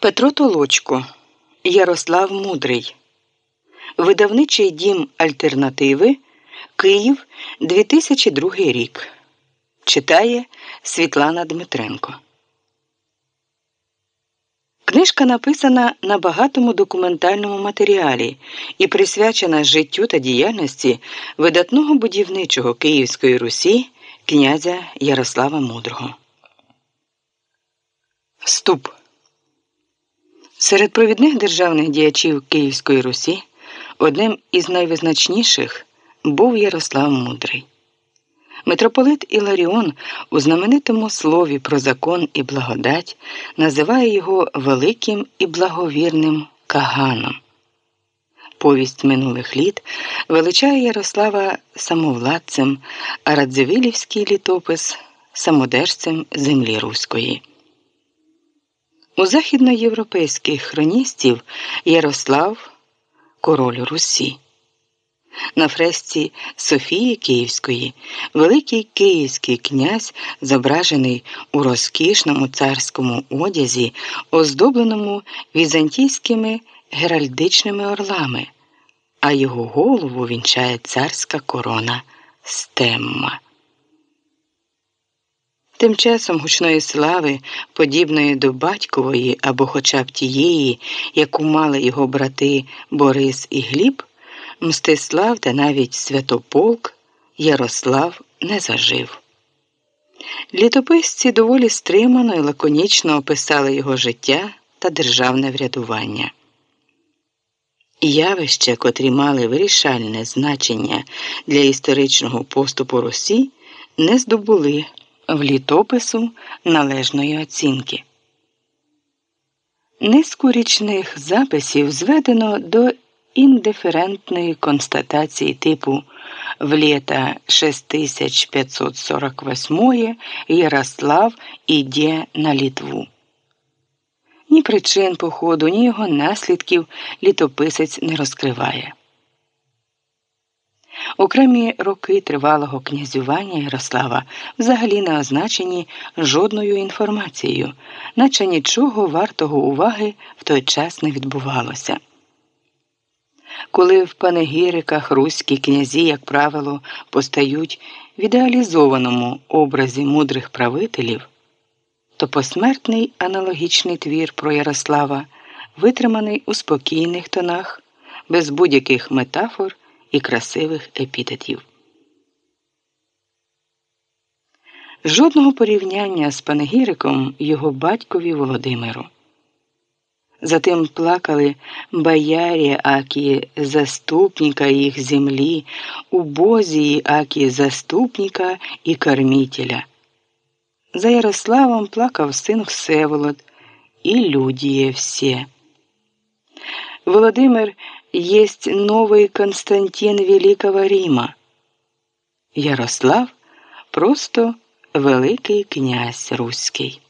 Петро Толочко, Ярослав Мудрий. Видавничий дім Альтернативи Київ 2002 рік. Читає Світлана Дмитренко. Книжка написана на багатому документальному матеріалі і присвячена життю та діяльності видатного будівничого Київської Русі князя Ярослава Мудрого. Вступ Серед провідних державних діячів Київської Русі одним із найвизначніших був Ярослав Мудрий. Митрополит Іларіон у знаменитому слові про закон і благодать називає його великим і благовірним Каганом. Повість минулих літ величає Ярослава самовладцем, а Радзивилівський літопис самодержцем землі Руської. У західноєвропейських хроністів Ярослав король Русі. На фресці Софії Київської великий київський князь зображений у розкішному царському одязі, оздобленому візантійськими геральдичними орлами, а його голову вінчає царська корона стемма. Тим часом гучної слави, подібної до батькової або хоча б тієї, яку мали його брати Борис і Гліб, Мстислав та навіть Святополк Ярослав не зажив. Літописці доволі стримано і лаконічно описали його життя та державне врядування. Явища, котрі мали вирішальне значення для історичного поступу Русі, не здобули в літопису належної оцінки. Низку річних записів зведено до індиферентної констатації типу в літа 6548 Ярослав іде на Літву. Ні причин походу, ні його наслідків літописець не розкриває. Окремі роки тривалого князювання Ярослава взагалі не означені жодною інформацією, наче нічого вартого уваги в той час не відбувалося. Коли в панегіриках руські князі, як правило, постають в ідеалізованому образі мудрих правителів, то посмертний аналогічний твір про Ярослава витриманий у спокійних тонах, без будь-яких метафор і красивих епітетів. Жодного порівняння з панегіриком його батькові Володимиру. Затим плакали боярі акі заступника їх землі, убозії акі заступника і кормителя. За Ярославом плакав син Всеволод і людіє всі. Володимир есть новый Константин Великого Рима. Ярослав просто Великий князь Руський.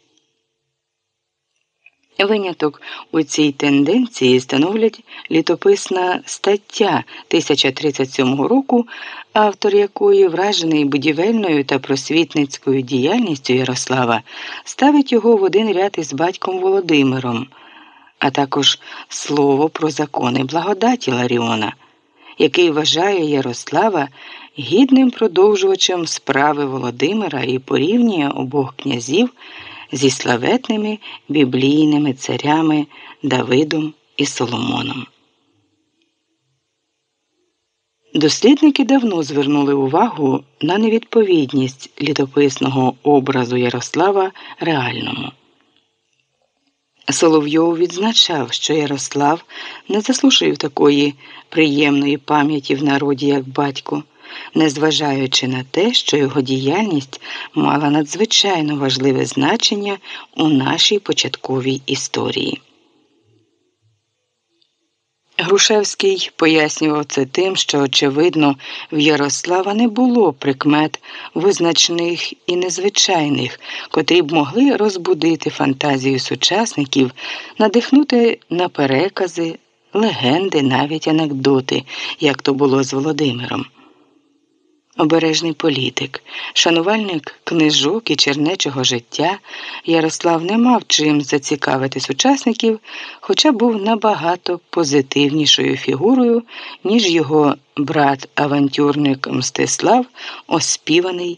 Виняток у цій тенденції становлять літописна стаття 1037 року, автор якої, вражений будівельною та просвітницькою діяльністю Ярослава, ставить його в один ряд із батьком Володимиром а також слово про закони благодаті Ларіона, який вважає Ярослава гідним продовжувачем справи Володимира і порівнює обох князів зі славетними біблійними царями Давидом і Соломоном. Дослідники давно звернули увагу на невідповідність літописного образу Ярослава реальному. Соловйов відзначав, що Ярослав не заслужив такої приємної пам'яті в народі, як батько, незважаючи на те, що його діяльність мала надзвичайно важливе значення у нашій початковій історії. Грушевський пояснював це тим, що, очевидно, в Ярослава не було прикмет визначних і незвичайних, котрі б могли розбудити фантазію сучасників, надихнути на перекази, легенди, навіть анекдоти, як то було з Володимиром. Обережний політик, шанувальник книжок і чернечого життя, Ярослав не мав чим зацікавити сучасників, хоча був набагато позитивнішою фігурою, ніж його брат-авантюрник Мстислав, оспіваний